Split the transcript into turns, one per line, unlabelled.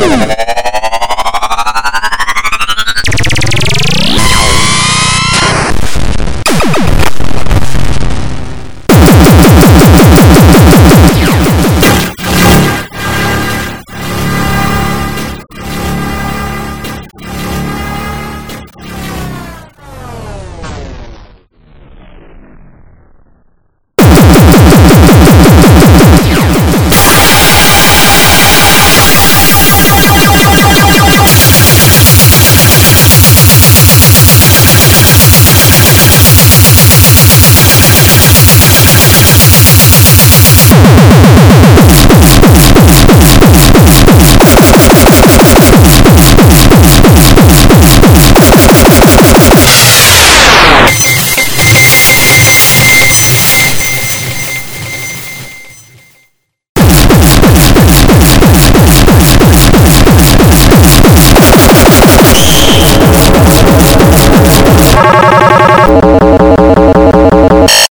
Yeah.